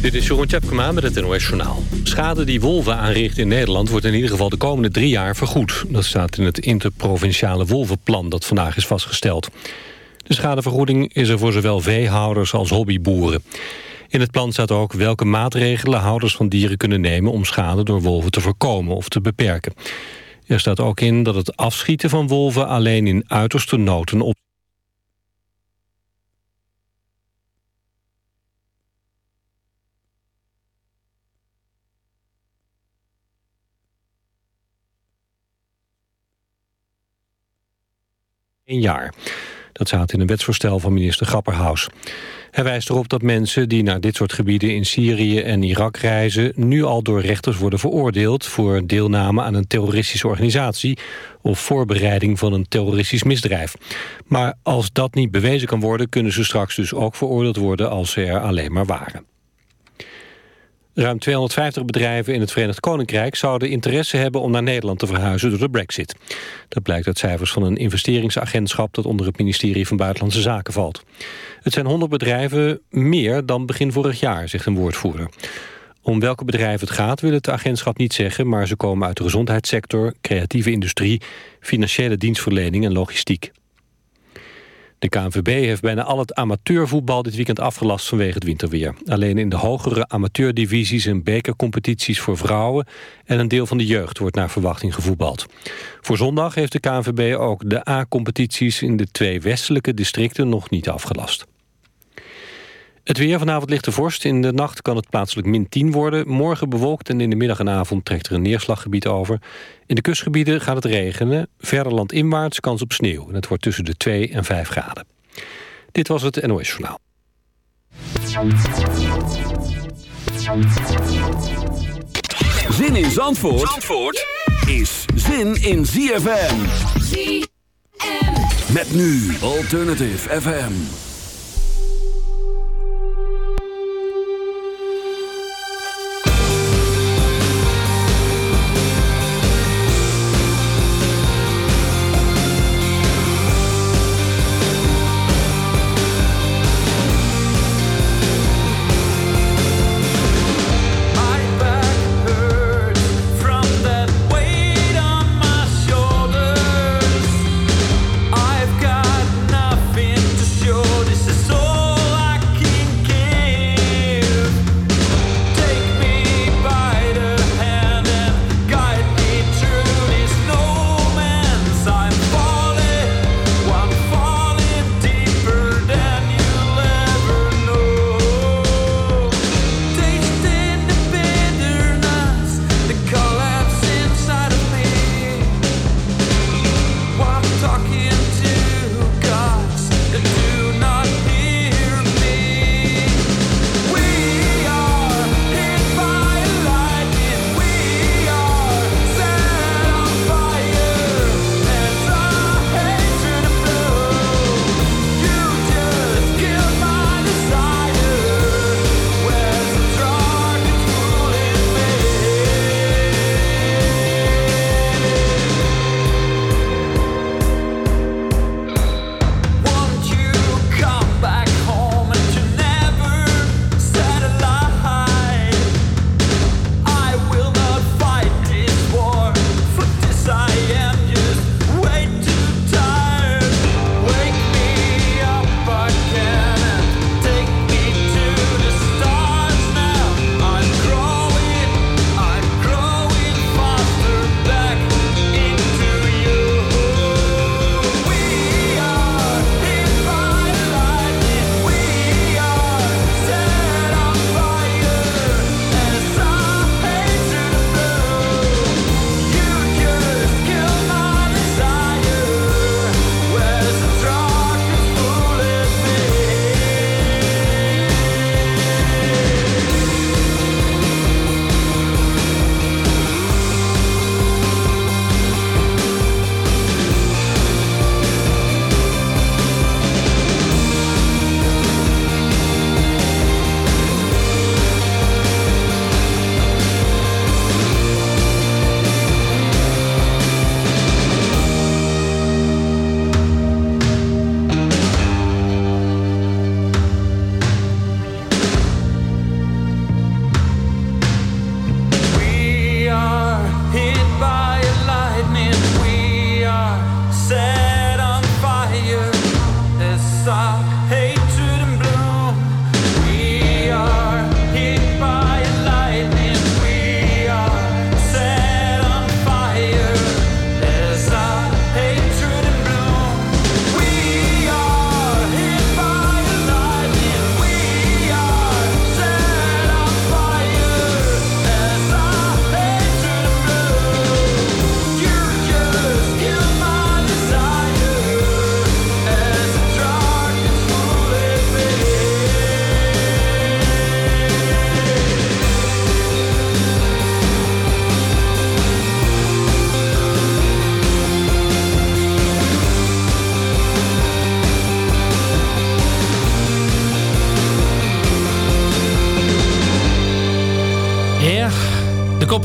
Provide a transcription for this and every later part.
Dit is Jeroen Tjepkema met het NOS Journaal. Schade die wolven aanrichten in Nederland wordt in ieder geval de komende drie jaar vergoed. Dat staat in het interprovinciale wolvenplan dat vandaag is vastgesteld. De schadevergoeding is er voor zowel veehouders als hobbyboeren. In het plan staat ook welke maatregelen houders van dieren kunnen nemen... om schade door wolven te voorkomen of te beperken. Er staat ook in dat het afschieten van wolven alleen in uiterste noten op een jaar. Dat staat in een wetsvoorstel van minister Grapperhaus. Hij wijst erop dat mensen die naar dit soort gebieden in Syrië en Irak reizen... nu al door rechters worden veroordeeld voor deelname aan een terroristische organisatie... of voorbereiding van een terroristisch misdrijf. Maar als dat niet bewezen kan worden... kunnen ze straks dus ook veroordeeld worden als ze er alleen maar waren. Ruim 250 bedrijven in het Verenigd Koninkrijk zouden interesse hebben om naar Nederland te verhuizen door de brexit. Dat blijkt uit cijfers van een investeringsagentschap dat onder het ministerie van Buitenlandse Zaken valt. Het zijn 100 bedrijven meer dan begin vorig jaar, zegt een woordvoerder. Om welke bedrijven het gaat wil het agentschap niet zeggen, maar ze komen uit de gezondheidssector, creatieve industrie, financiële dienstverlening en logistiek. De KNVB heeft bijna al het amateurvoetbal dit weekend afgelast vanwege het winterweer. Alleen in de hogere amateurdivisies en bekercompetities voor vrouwen en een deel van de jeugd wordt naar verwachting gevoetbald. Voor zondag heeft de KNVB ook de A-competities in de twee westelijke districten nog niet afgelast. Het weer vanavond ligt de vorst. In de nacht kan het plaatselijk min 10 worden. Morgen bewolkt en in de middag en avond trekt er een neerslaggebied over. In de kustgebieden gaat het regenen. Verder landinwaarts kans op sneeuw. En het wordt tussen de 2 en 5 graden. Dit was het NOS Journaal. Zin in Zandvoort, Zandvoort is zin in ZFM. ZFM. Met nu Alternative FM.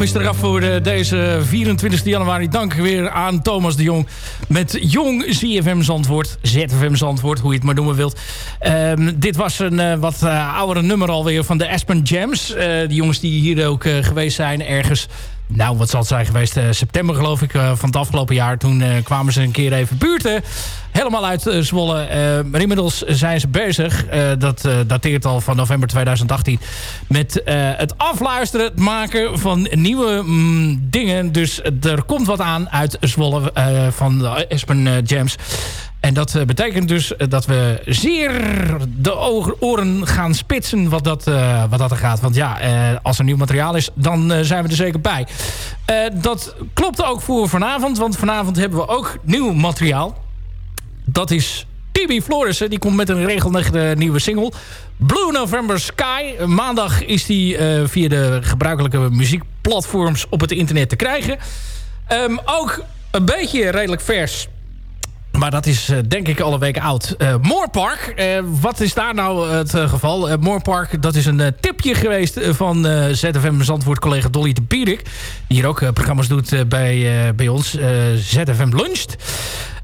Is eraf voor deze 24 januari. Dank weer aan Thomas de Jong met Jong ZFM Zandvoort. ZFM Zandvoort, hoe je het maar noemen wilt. Um, dit was een uh, wat uh, oudere nummer alweer van de Aspen Jams. Uh, die jongens die hier ook geweest zijn ergens nou, wat zal het zijn geweest? September geloof ik, van het afgelopen jaar. Toen kwamen ze een keer even buurten. Helemaal uit Zwolle. maar inmiddels zijn ze bezig. dat dateert al van november 2018. Met het afluisteren, het maken van nieuwe mm, dingen. Dus er komt wat aan uit Zwolle van de Espen Jams. En dat eh, betekent dus eh, dat we zeer de oren gaan spitsen wat dat, wat dat er gaat. Want ja, als er nieuw materiaal is, dan zijn we er zeker bij. dat klopt ook voor vanavond, want vanavond hebben we ook nieuw materiaal. Dat is Tibi Florissen, die komt met een regelmatige nieuwe single. Blue November Sky. Maandag is die via de gebruikelijke muziekplatforms op het internet te krijgen. Um, ook een beetje redelijk vers maar dat is uh, denk ik alle weken oud. Uh, Moorpark, wat is daar nou het geval? Moorpark, dat is een tipje geweest van ZFM Zandvoort collega Dolly de Pierik. Die hier ook programma's doet bij, bij ons. ZFM Luncht.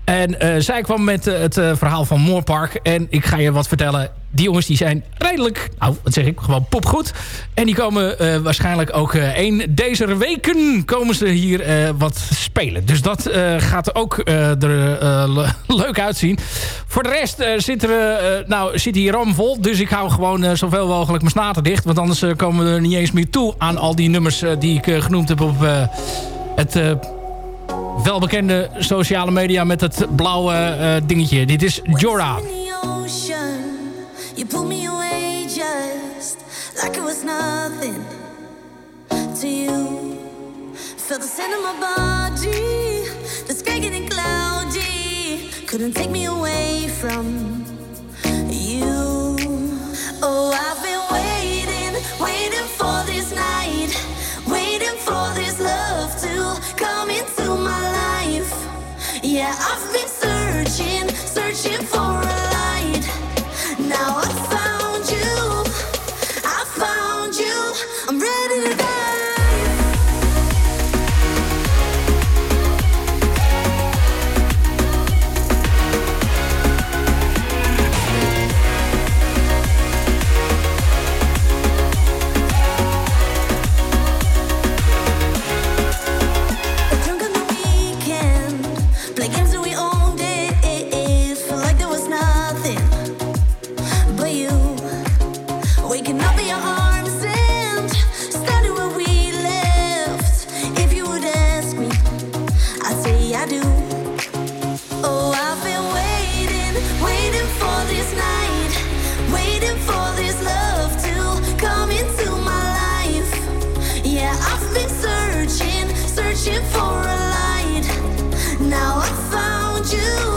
En uh, zij kwam met uh, het uh, verhaal van Moorpark. En ik ga je wat vertellen. Die jongens die zijn redelijk, nou wat zeg ik, gewoon popgoed. En die komen waarschijnlijk ook één deze weken komen ze hier wat spelen. Dus dat gaat ook er leuk uitzien. Voor de rest zit, er, nou, zit hier ram vol. Dus ik hou gewoon zoveel mogelijk mijn snaten dicht. Want anders komen we er niet eens meer toe aan al die nummers die ik genoemd heb op het welbekende sociale media met het blauwe uh, dingetje. Dit is Jora. You pull me away just like it was nothing to you. Felt the scent of my body, the sky getting cloudy. Couldn't take me away from you. Oh, I've been waiting, waiting for this Yeah, I've been searching, searching for you,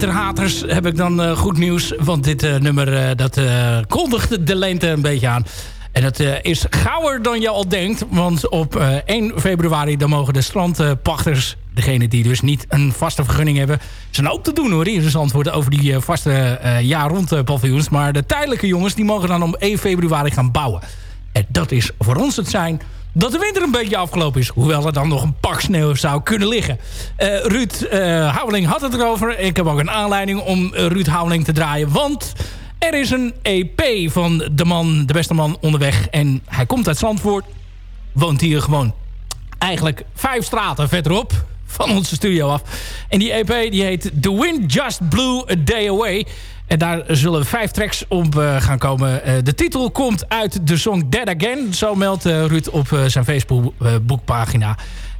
winterhaters heb ik dan eh, goed nieuws. Want dit eh, nummer eh, dat kondigt de lente een beetje aan. En dat is gauwer dan je al denkt. Want op eh, 1 februari dan mogen de strandpachters... degene die dus niet een vaste vergunning hebben... zijn ook te doen hoor, hier is antwoord over die vaste jaar-rond paviljoens. Maar de tijdelijke jongens die mogen dan om 1 februari gaan bouwen. En dat is voor ons het zijn dat de winter een beetje afgelopen is. Hoewel er dan nog een pak sneeuw zou kunnen liggen. Eh, Ruud uh, Houweling had het erover. Ik heb ook een aanleiding om eh, Ruud Houweling te draaien. Want er is een EP van de man, de beste man onderweg. En hij komt uit Zandvoort. Woont hier gewoon eigenlijk vijf straten verderop van onze studio af. En die EP die heet The Wind Just Blew a Day Away. En daar zullen vijf tracks op uh, gaan komen. Uh, de titel komt uit de song Dead Again. Zo meldt uh, Ruud op zijn Facebookpagina.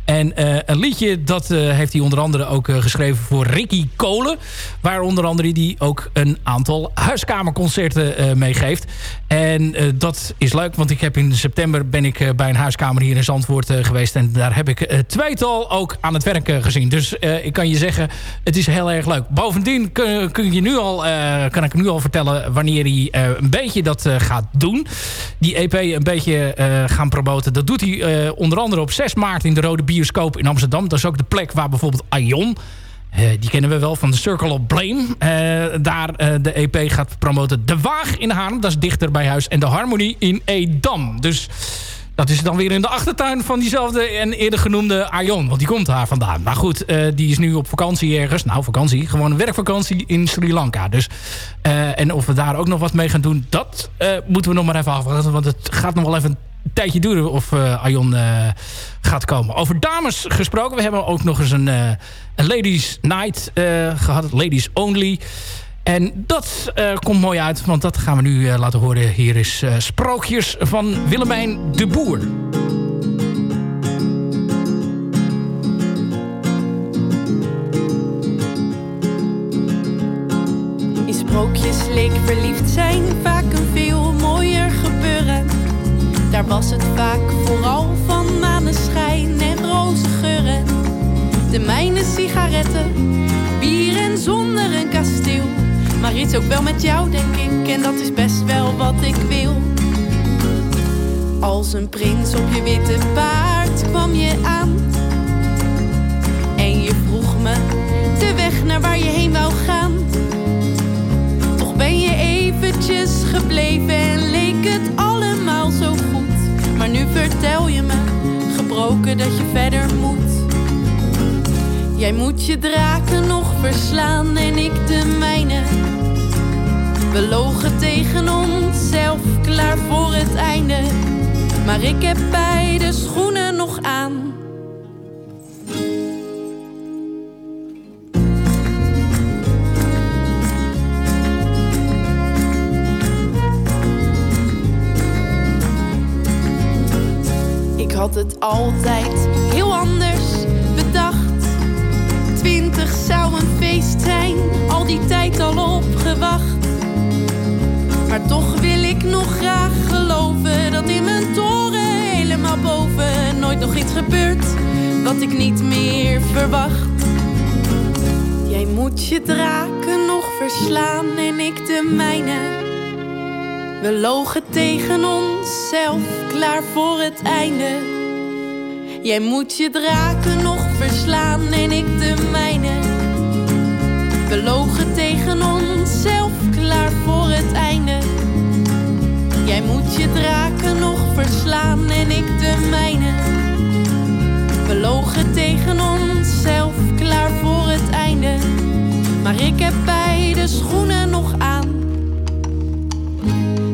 En uh, een liedje, dat uh, heeft hij onder andere ook uh, geschreven voor Ricky Kolen. Waar onder andere die ook een aantal huiskamerconcerten meegeeft. En dat is leuk, want ik heb in september ben ik bij een huiskamer hier in Zandvoort geweest. En daar heb ik tweetal ook aan het werk gezien. Dus ik kan je zeggen, het is heel erg leuk. Bovendien kun, kun je nu al, kan ik nu al vertellen wanneer hij een beetje dat gaat doen. Die EP een beetje gaan promoten. Dat doet hij onder andere op 6 maart in de Rode Bier bioscoop in Amsterdam. Dat is ook de plek waar bijvoorbeeld Aion... Uh, die kennen we wel van de Circle of Blame. Uh, daar uh, de EP gaat promoten. De Waag in Haarlem, dat is dichter bij huis. En de Harmonie in Edam. Dus dat is dan weer in de achtertuin van diezelfde en eerder genoemde Aion. Want die komt daar vandaan. Maar goed, die is nu op vakantie ergens. Nou, vakantie. Gewoon een werkvakantie in Sri Lanka. Dus, en of we daar ook nog wat mee gaan doen... dat moeten we nog maar even afwachten. Want het gaat nog wel even tijdje duren of uh, gaat komen. Over dames gesproken. We hebben ook nog eens een, uh, een Ladies Night gehad. Ladies Only. En dat komt mooi uit. Want dat gaan we nu laten horen. Hier is Sprookjes van Willemijn de Boer. In sprookjes leek verliefd zijn vaak een veel. Daar was het vaak vooral van maneschijn en rozengeuren. De mijne sigaretten, bier en zonder een kasteel. Maar iets ook wel met jou, denk ik, en dat is best wel wat ik wil. Als een prins op je witte paard kwam je aan. En je vroeg me de weg naar waar je heen wou gaan. Toch ben je eventjes gebleven en leek het allemaal zo vertel je me, gebroken dat je verder moet. Jij moet je draken nog verslaan en ik de mijne. We logen tegen onszelf, klaar voor het einde. Maar ik heb beide schoenen nog aan. Het altijd heel anders bedacht. Twintig zou een feest zijn, al die tijd al opgewacht. Maar toch wil ik nog graag geloven dat in mijn toren helemaal boven nooit nog iets gebeurt wat ik niet meer verwacht. Jij moet je draken nog verslaan en ik de mijne. We logen tegen onszelf, klaar voor het einde. Jij moet je draken nog verslaan en ik de mijne. We logen tegen onszelf, klaar voor het einde. Jij moet je draken nog verslaan en ik de mijne. We logen tegen onszelf, klaar voor het einde. Maar ik heb beide schoenen nog aan.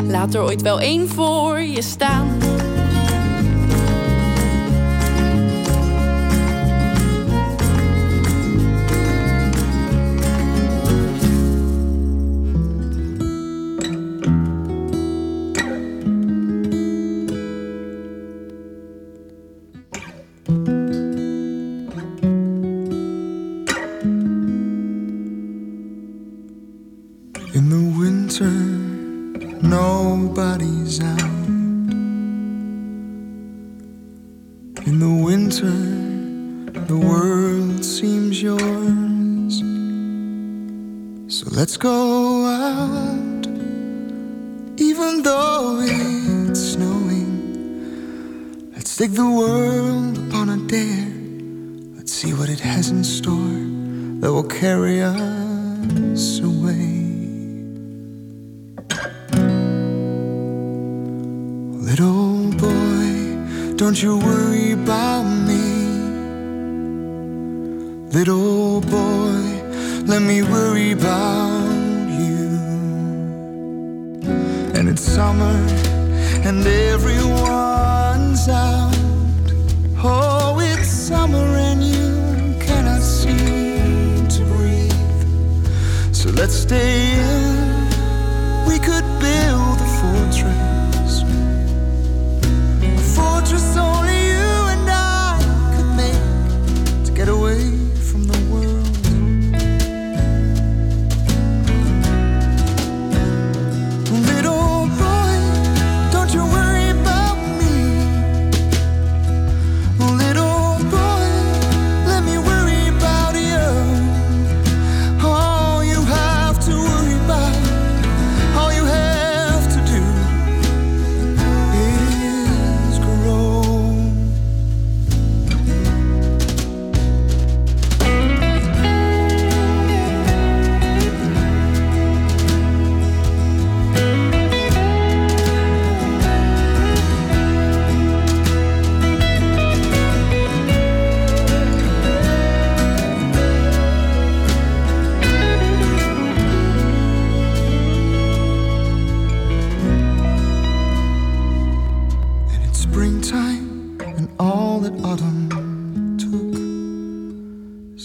Laat er ooit wel één voor je staan. Winter, the world seems yours. So let's go out, even though it's snowing. Let's take the world upon a dare. Let's see what it has in store that will carry us away. Little boy, don't you worry Little boy, let me worry about you. And it's summer, and everyone's out. Oh, it's summer, and you cannot seem to breathe. So let's stay in. We could build a fortress. A fortress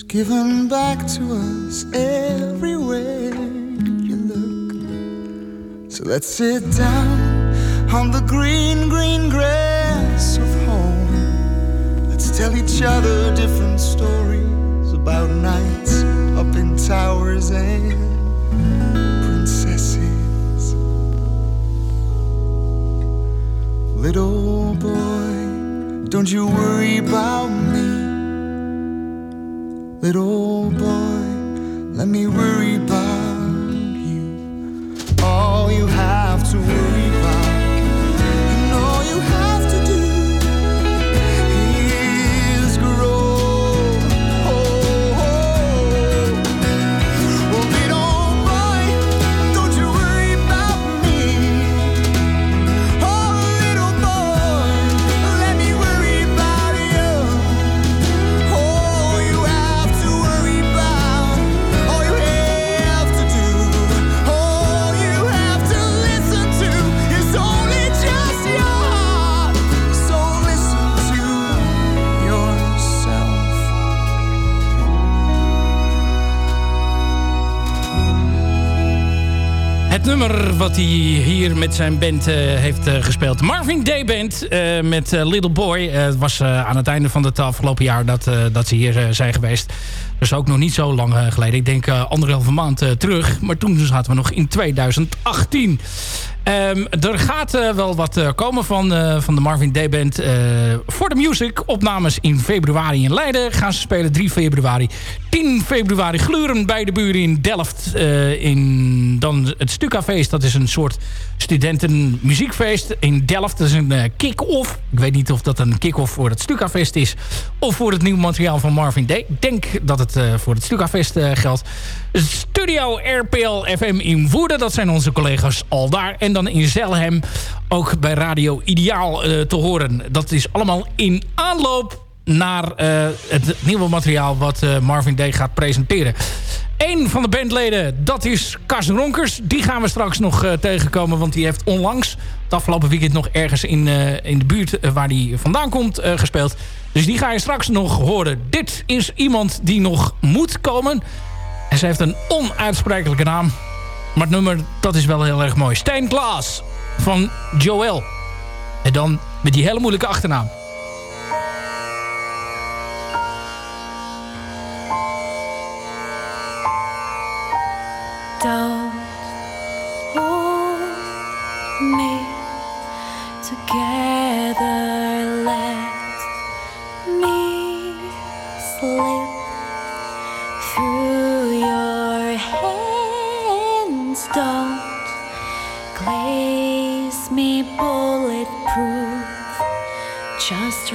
given back to us everywhere you look. So let's sit down on the green, green grass of home. Let's tell each other different stories about nights up in towers and princesses. Little boy, don't you worry about me. Little boy, let me worry about you. All you have to wat hij hier met zijn band uh, heeft uh, gespeeld. Marvin Day Band uh, met Little Boy. het was aan het einde van het afgelopen jaar dat, dat ze hier zijn geweest. Dus ook nog niet zo lang geleden. Ik denk anderhalve maand terug. Maar toen zaten we nog in 2018. Um, er gaat wel wat komen van, van de Marvin Day Band. voor de Music, opnames in februari in Leiden. Gaan ze spelen 3 februari. 10 februari gluren bij de buren in Delft. in dan het Stukafeest, dat is een soort studentenmuziekfeest in Delft. Dat is een kick-off. Ik weet niet of dat een kick-off voor het Stukafest is. Of voor het nieuwe materiaal van Marvin Day. Ik denk dat het voor het Stukafest geldt. Studio RPL FM in Woerden. Dat zijn onze collega's al daar. En dan in Zelhem ook bij Radio Ideaal uh, te horen. Dat is allemaal in aanloop naar het nieuwe materiaal wat Marvin Day gaat presenteren. Eén van de bandleden, dat is Cas Ronkers. Die gaan we straks nog tegenkomen, want die heeft onlangs... het afgelopen weekend nog ergens in, in de buurt waar hij vandaan komt gespeeld. Dus die ga je straks nog horen. Dit is iemand die nog moet komen. En ze heeft een onuitsprekelijke naam. Maar het nummer, dat is wel heel erg mooi. Stijn Klaas van Joel. En dan met die hele moeilijke achternaam.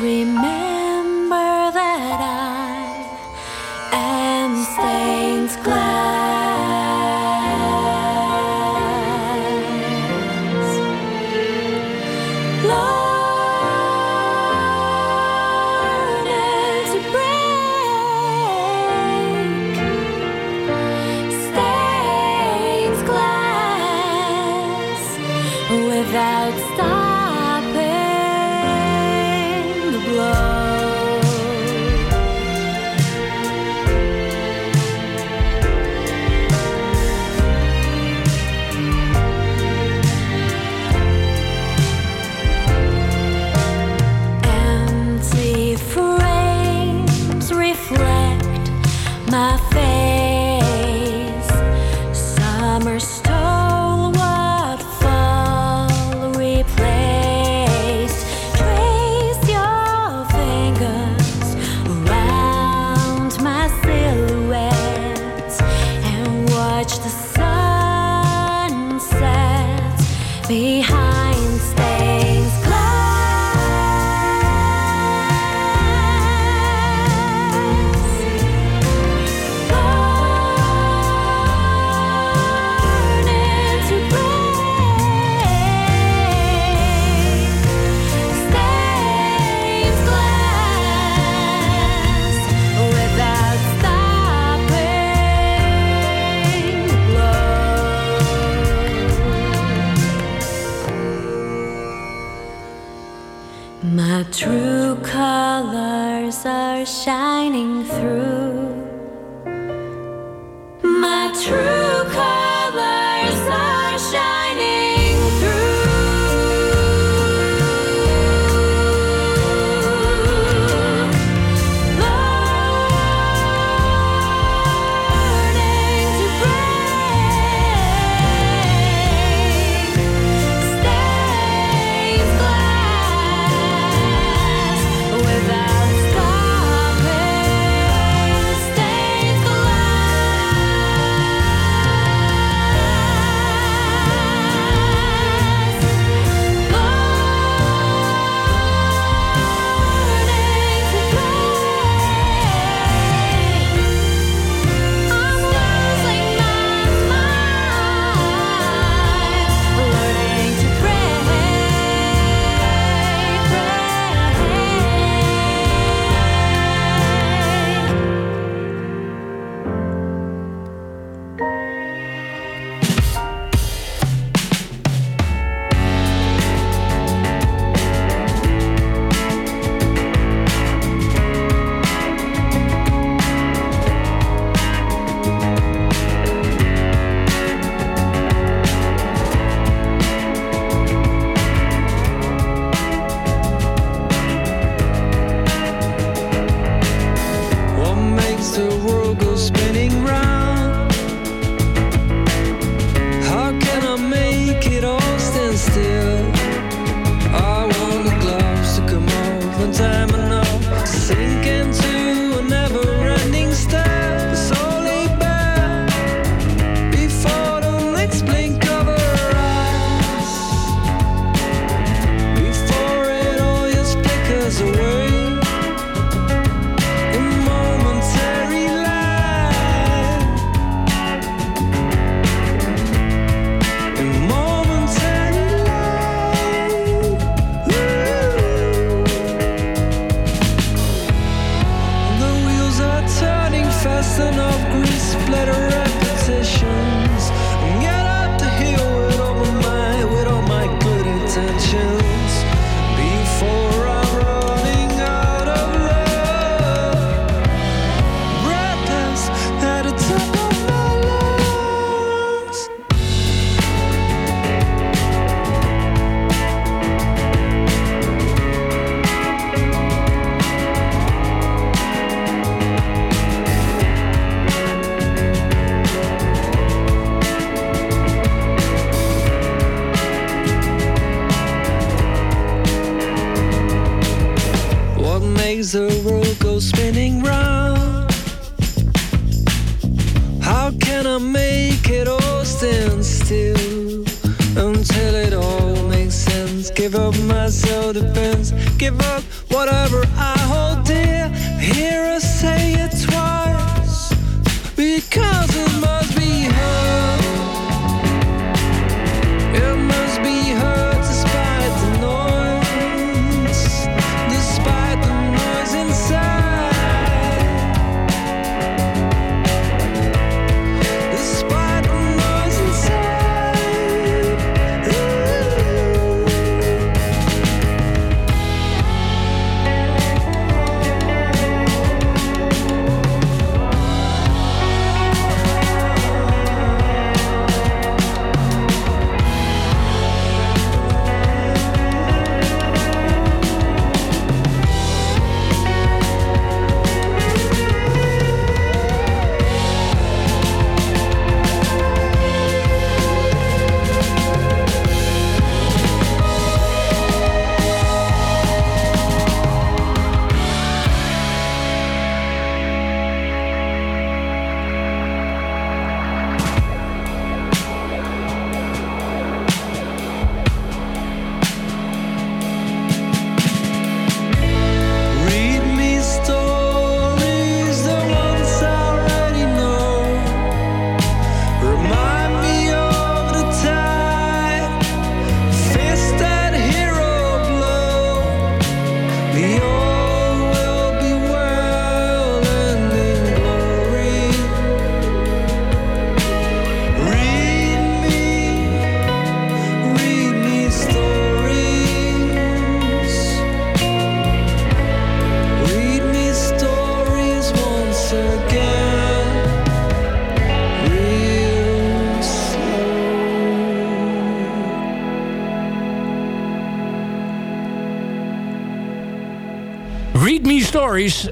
Remember that I am stained glass. Learning to break stains glass without stopping the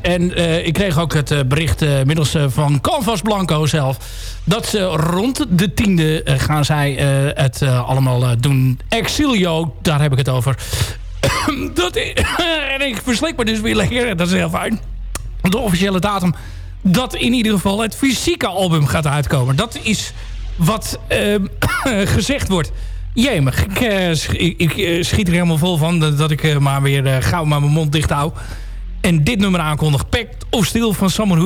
En uh, ik kreeg ook het uh, bericht uh, middels van Canvas Blanco zelf... dat ze rond de tiende gaan zij het allemaal doen. Exilio, daar heb ik het over. dat, en ik verslik me dus weer lekker, dat is heel fijn. De officiële datum dat in ieder geval het fysieke album gaat uitkomen. Dat is wat gezegd wordt. Jemig, ik, ik, ik, schiet er helemaal vol van dat ik maar weer gauw maar mijn mond dicht hou. En dit nummer aankondigt Pact of Steel van Someone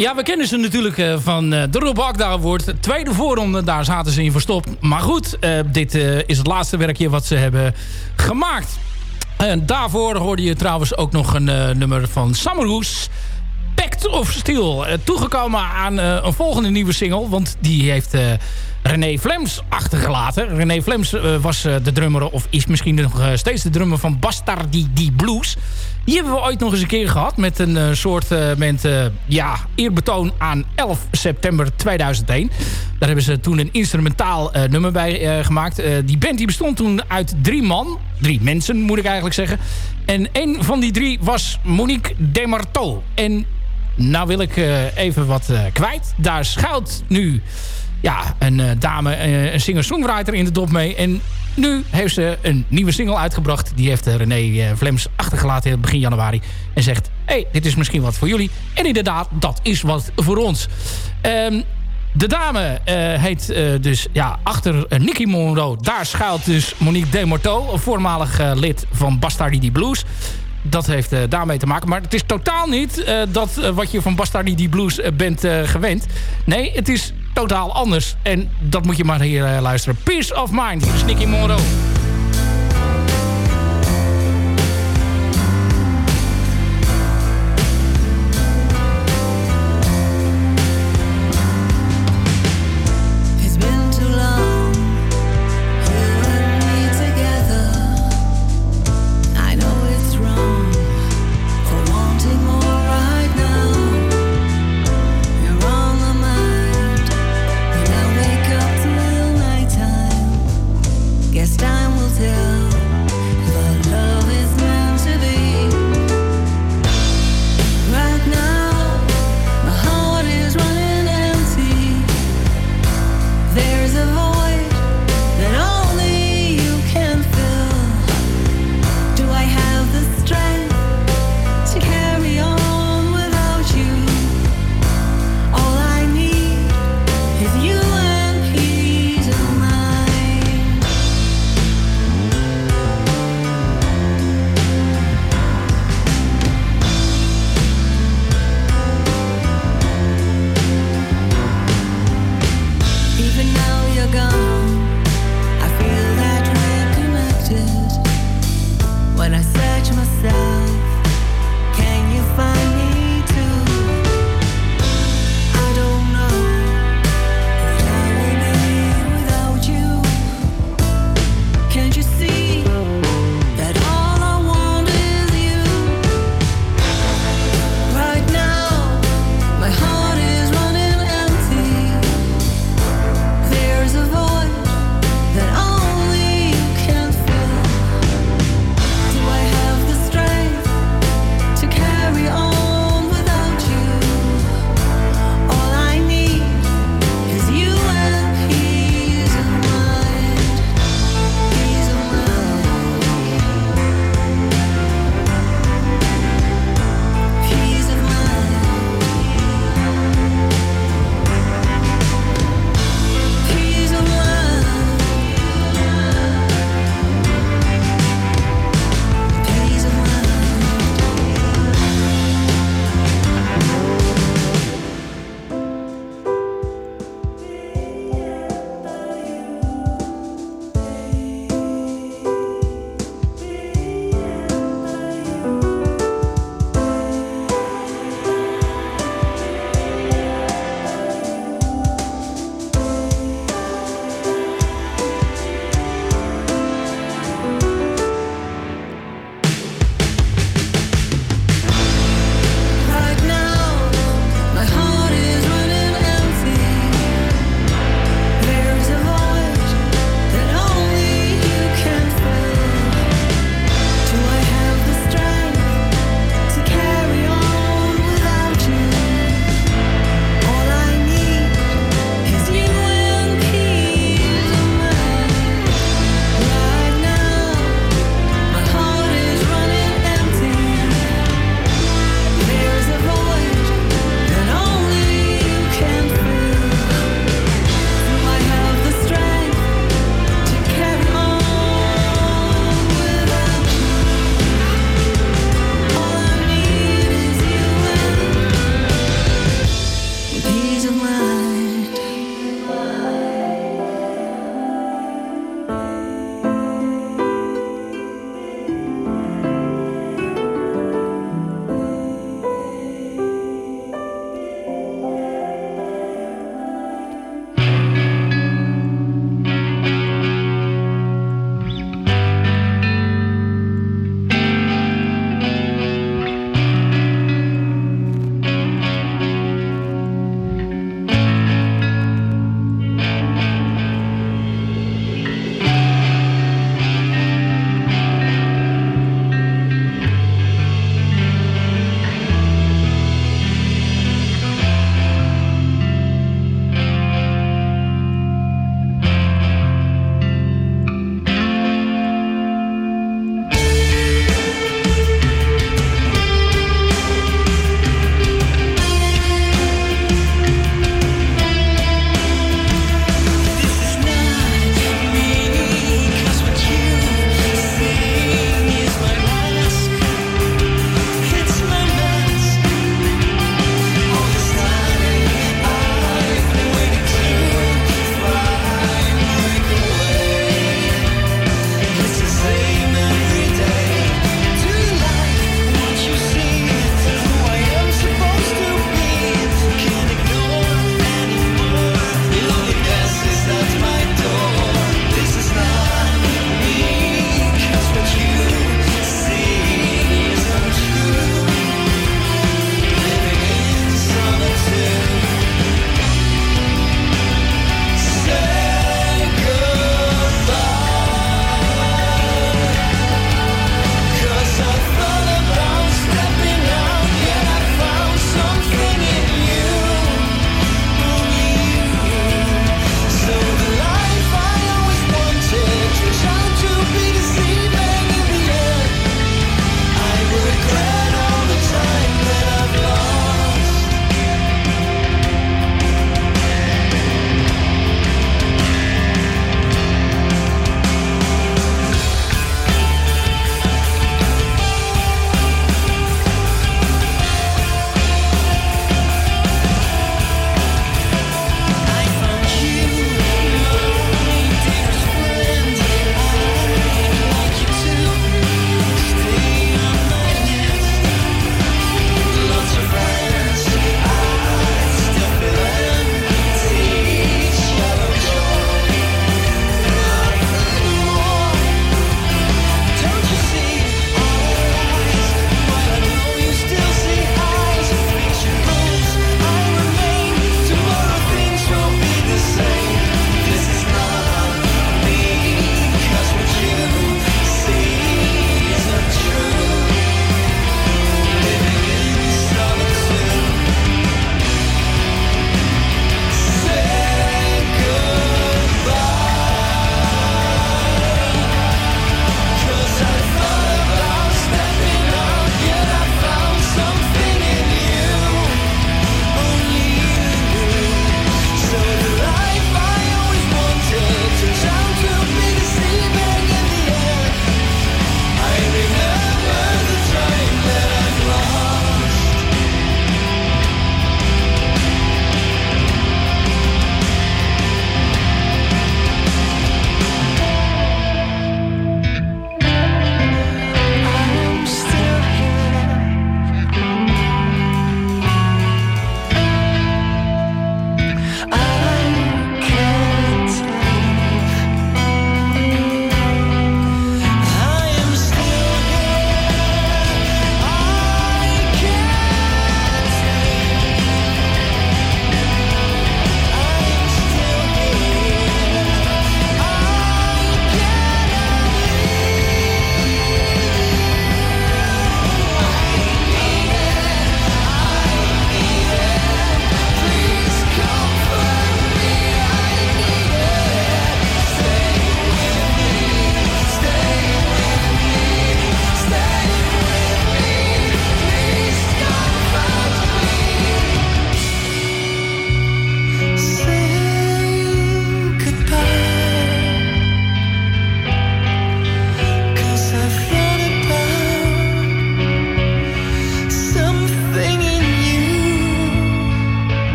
Ja, we kennen ze natuurlijk uh, van uh, de Rob Akda Award. Tweede voorronde, daar zaten ze in verstopt. Maar goed, uh, dit is het laatste werkje wat ze hebben gemaakt. En daarvoor hoorde je trouwens ook nog een nummer van Summerhoes. Of Steel. toegekomen aan een volgende nieuwe single. Want die heeft René Flems achtergelaten. René Flems was de drummer, of is misschien nog steeds de drummer van Bastardi Blues. Die hebben we ooit nog eens een keer gehad. Met een soort met, ja, eerbetoon aan 11 september 2001. Daar hebben ze toen een instrumentaal nummer bij gemaakt. die band die bestond toen uit drie man. Drie mensen moet ik eigenlijk zeggen. En een van die drie was Monique Demarteau. En nou wil ik even wat kwijt. Daar schuilt nu ja, een dame, een singer-songwriter in de dop mee. En nu heeft ze een nieuwe single uitgebracht. Die heeft eh, René eh, Vlems achtergelaten begin januari. En zegt, hey, dit is misschien wat voor jullie. En inderdaad, dat is wat voor ons. Um, de dame heet dus ja, achter uh, Nicky Monroe. Daar schuilt dus Monique Demorteau, voormalig lid van Bastardi Blues. Dat heeft daarmee te maken. Maar het is totaal niet dat wat je van Bastardi Blues bent gewend. Nee, het is totaal anders. En dat moet je maar hier luisteren. Peace of Mind, Nicky Monroe.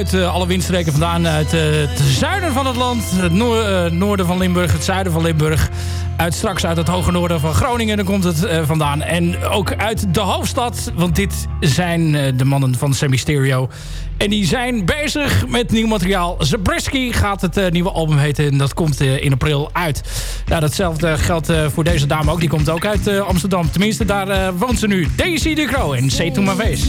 Uit alle windstreken vandaan. Uit het zuiden van het land. Het noorden van Limburg, het zuiden van Limburg. Uit straks uit het hoge noorden van Groningen. Daar komt het vandaan. En ook uit de hoofdstad. Want dit zijn de mannen van Semi Stereo. En die zijn bezig met nieuw materiaal. Zabriskie gaat het nieuwe album heten. En dat komt in april uit. Nou, datzelfde geldt voor deze dame ook. Die komt ook uit Amsterdam. Tenminste, daar woont ze nu. Daisy de Crow en Say to my face.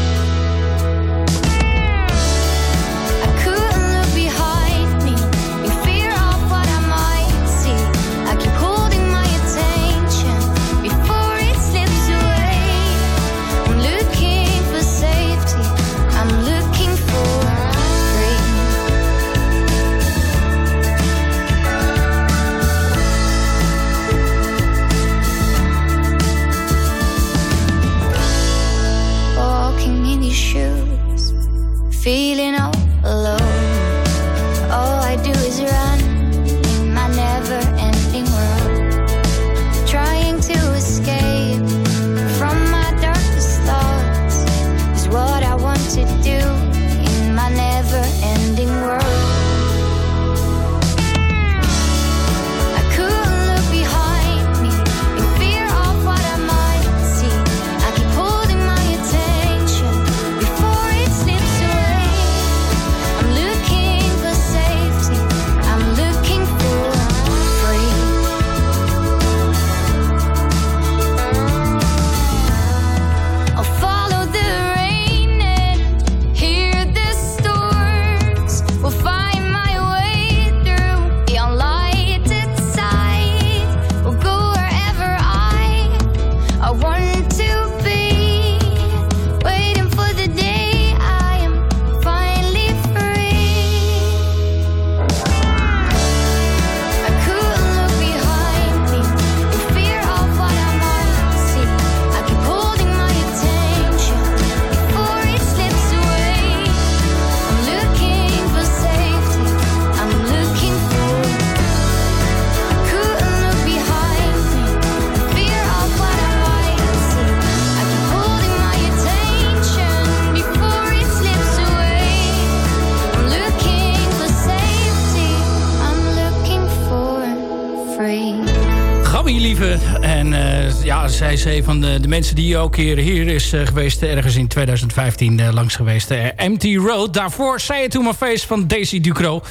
Van de, de mensen die ook hier, hier is eh, geweest. Ergens in 2015 eh, langs geweest. Eh, Empty Road. Daarvoor Say It To My Face van Daisy Ducro.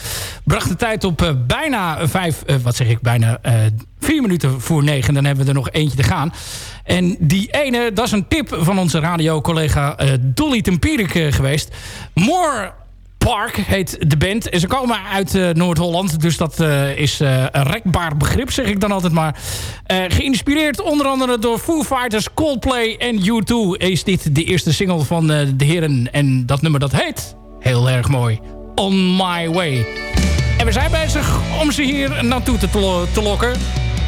Bracht de tijd op eh, bijna vijf... eh, wat zeg ik? Bijna eh, vier minuten voor negen. Dan hebben we er nog eentje te gaan. En die ene, dat is een tip van onze radiocollega eh Dolly Tempierik eh, geweest. More Park heet de band. En ze komen uit eh, Noord-Holland. Dus dat eh, is eh, een rekbaar begrip, zeg ik dan altijd maar. Geïnspireerd onder andere door Foo Fighters, Coldplay en U2... is dit de eerste single van de heren. En dat nummer dat heet, heel erg mooi, On My Way. En we zijn bezig om ze hier naartoe te, te lokken...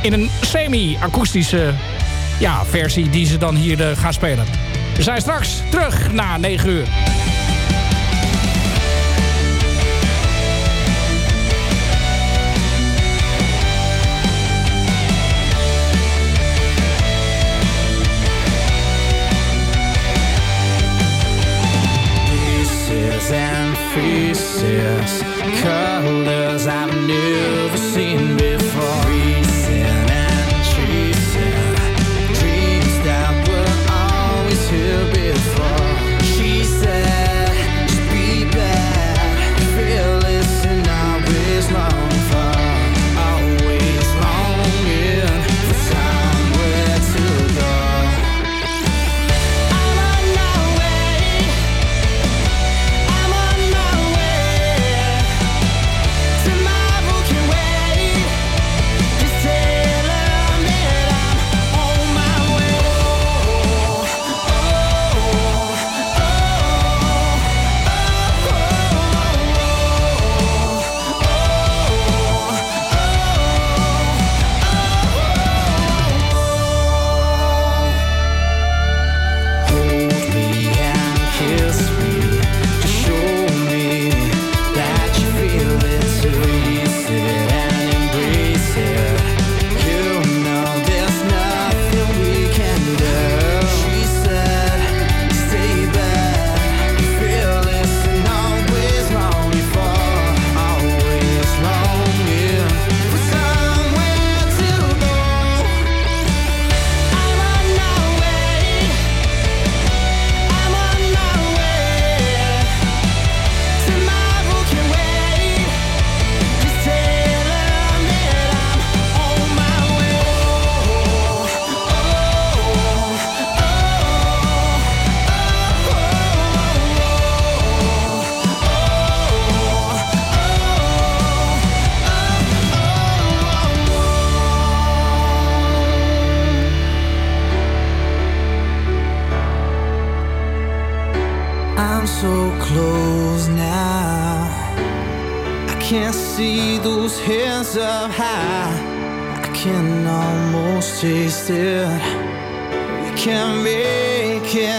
in een semi-akoestische ja, versie die ze dan hier gaan spelen. We zijn straks terug na 9 uur. Faces, colors I've never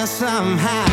somehow.